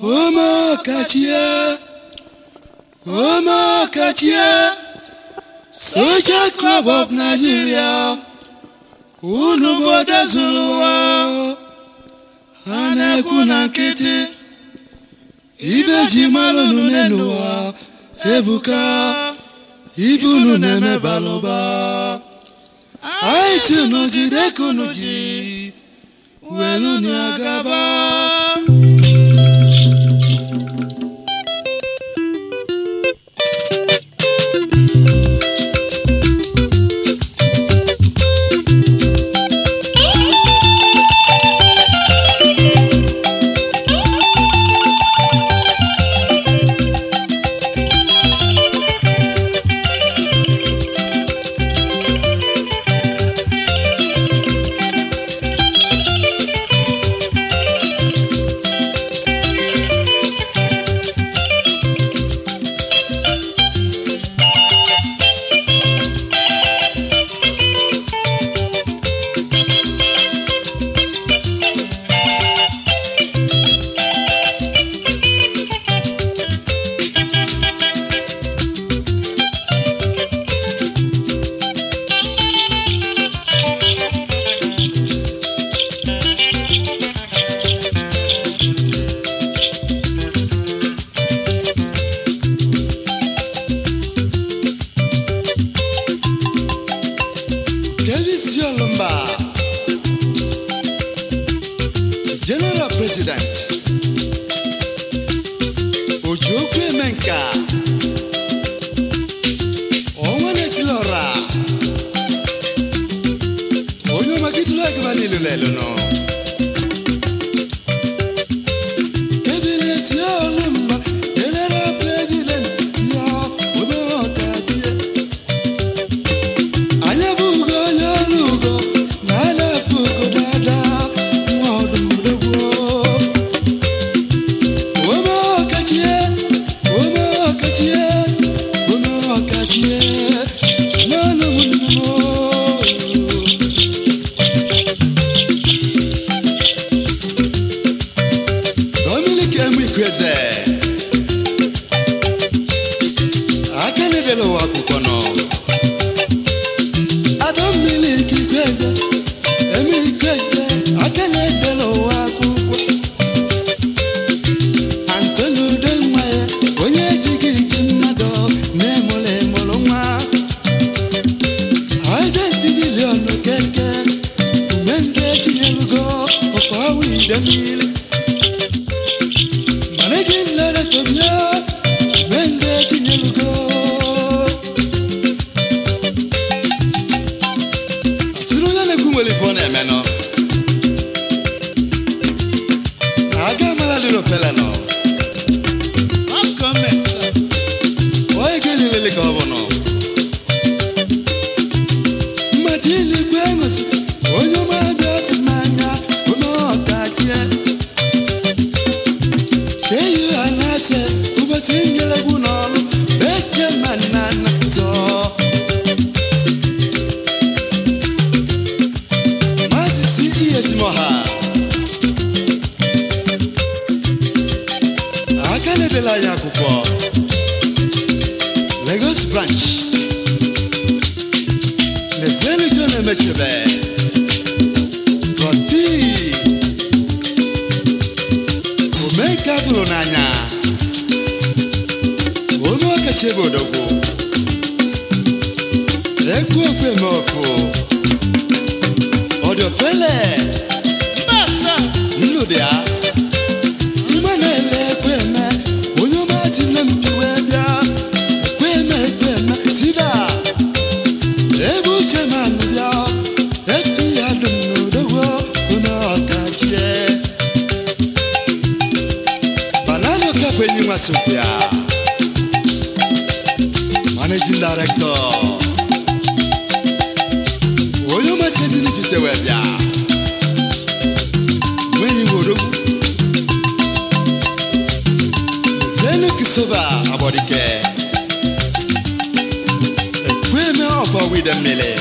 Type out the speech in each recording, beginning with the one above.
Omakatia, Omakatia, Social Club of Nigeria, Unu Unuboda Zuluwa, Anakuna Kete, Ibeji Malonu Nenuwa, Ebuka, Ibunu Neme Baloba, Aitinoji welu Weluni Agaba. ji okwu eme nka onwe nwere ekile ọra onye ọma gidula egeba n'ilulelụnụ silver about the care. A premier of a with a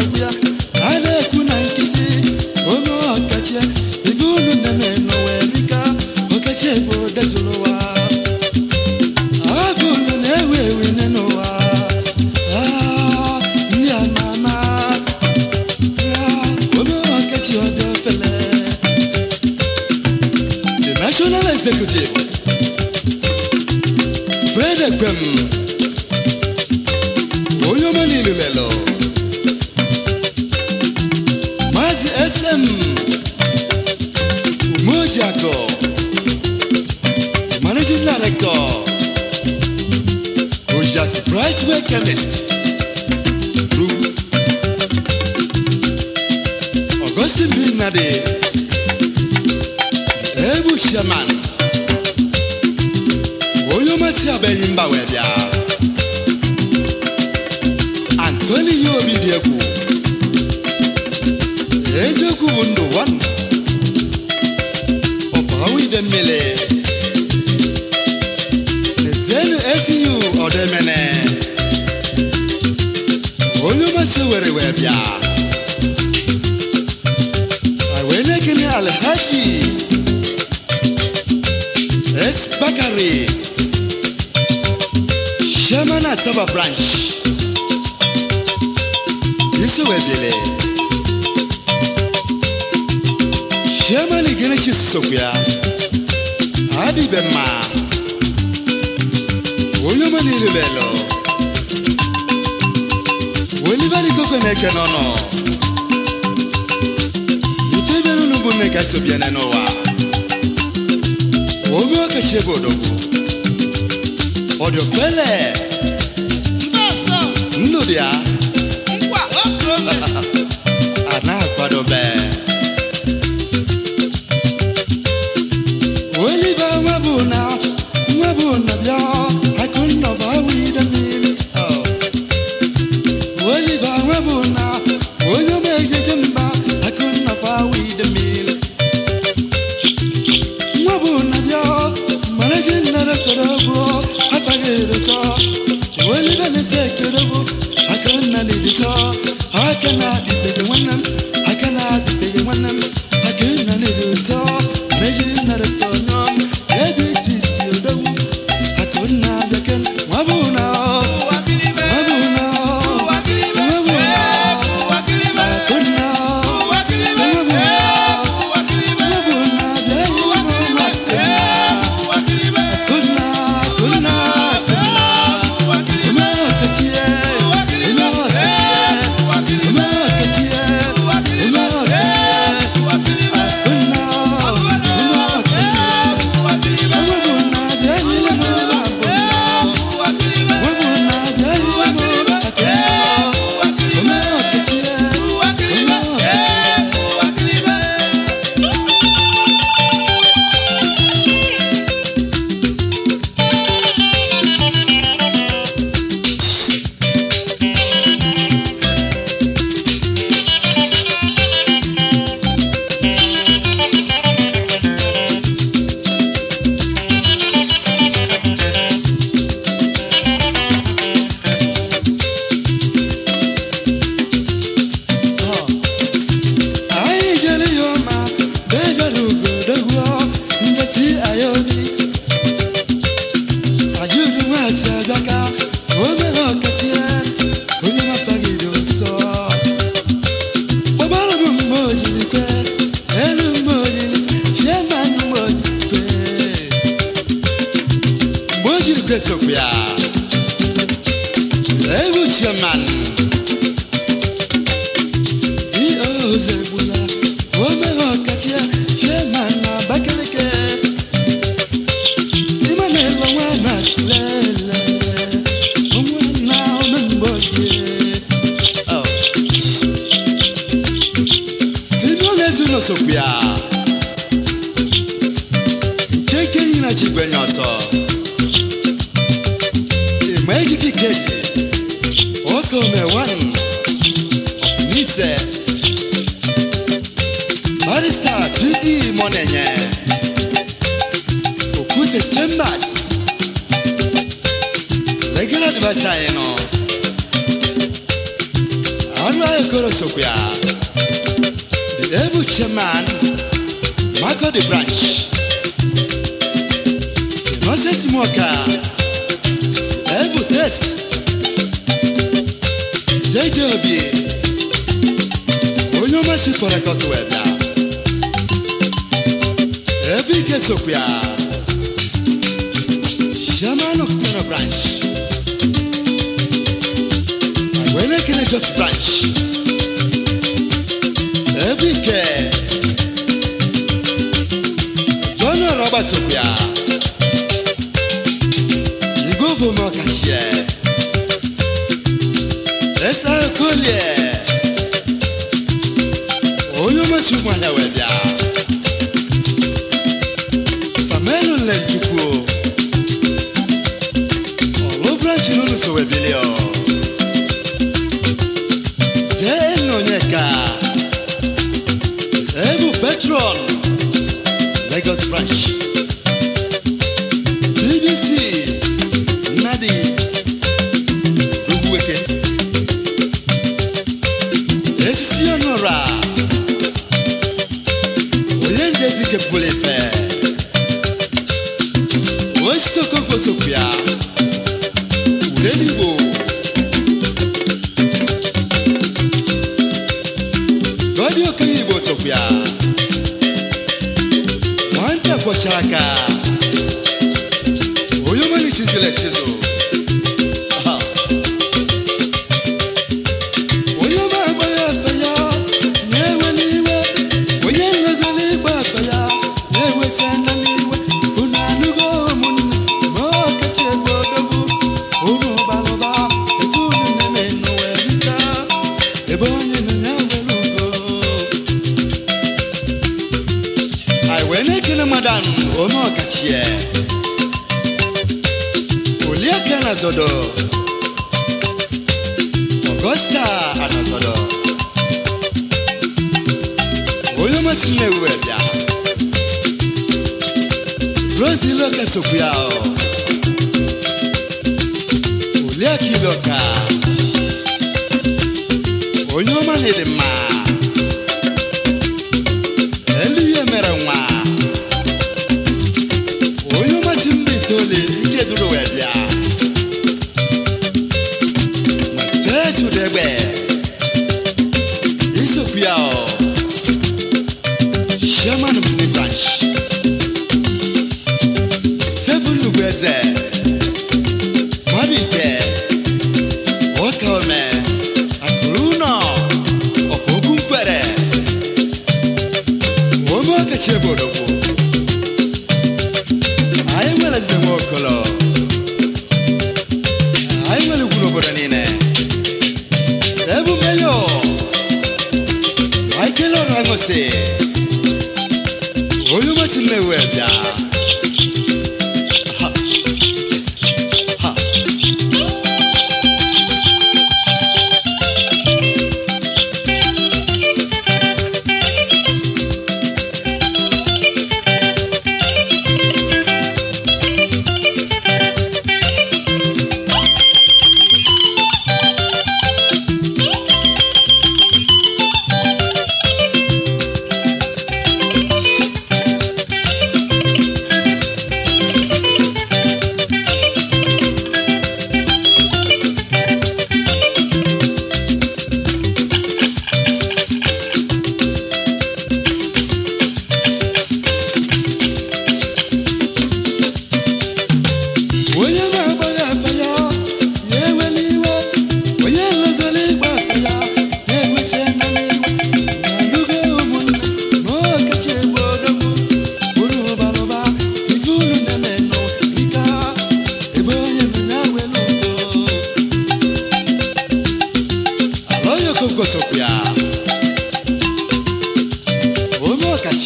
身边。Jaco, Managing Director, Project Brightway Chemist. Yesu viene nova. Omeo kashebo dogo. Odio pele. sokpia ewu sieman. said. Ethiopia. Shaman of Branch. tchau, ànàsọ̀dọ̀ Augusta ànàsọ̀dọ̀ olùmọ̀sílẹ̀ wẹ̀dà Rose lókè sọ̀kúyà ọ̀. Osimiri Webda.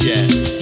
Yeah.